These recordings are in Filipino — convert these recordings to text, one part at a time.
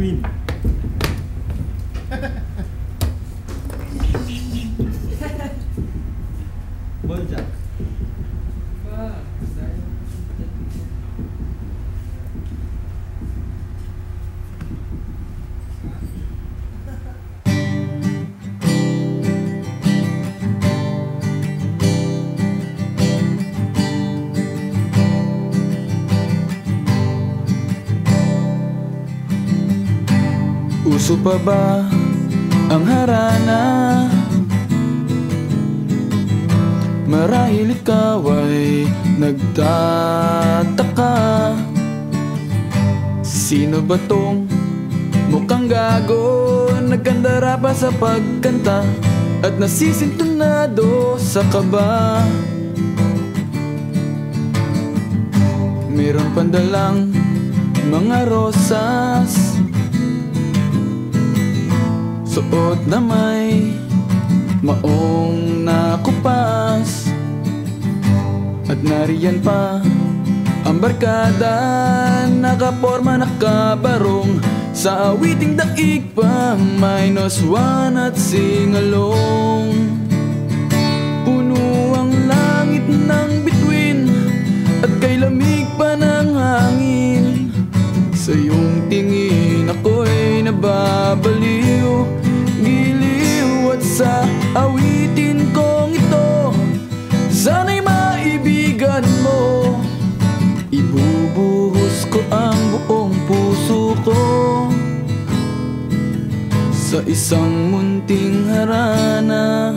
Queen. Banja. Uso pa ba ang harana? Marahil ikaw ay nagtataka. Sino ba tong mukhang gago? Nagkandara pa sa pagkanta? At nasisintunado sa kaba? Meron pandalang mga rosas Suot na may maong nakupas. At nariyan pa ang barkada Nakaporma nakabarong. Sa awiting daig pa Minus one at singalong. Puno ang langit ng bituin At kay lamig pa ng hangin. Sa iyong tingin ako'y nababaliw Sa isang munting harana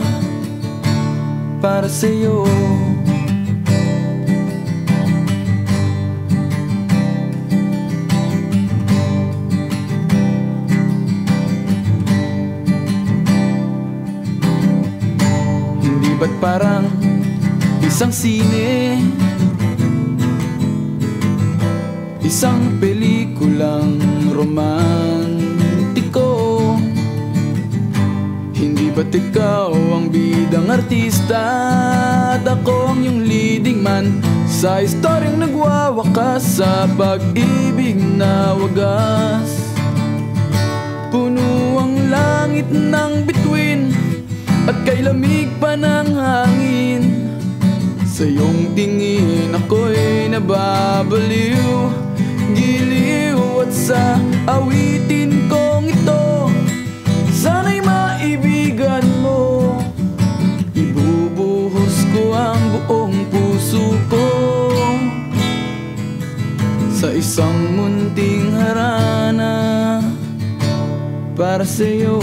Para sa'yo. Hindi ba't parang isang sine? Isang pelikulang romantiko ba't ikaw ang bidang artista? At ako ang iyong leading man. Sa istoryang nagwawakas sa pag-ibig na wagas. Puno ang langit ng bituin At kay lamig pa ng hangin. Sa iyong tingin ako'y nababaliw Giliw at sa awitin kong ito isang munting harana para sa'yo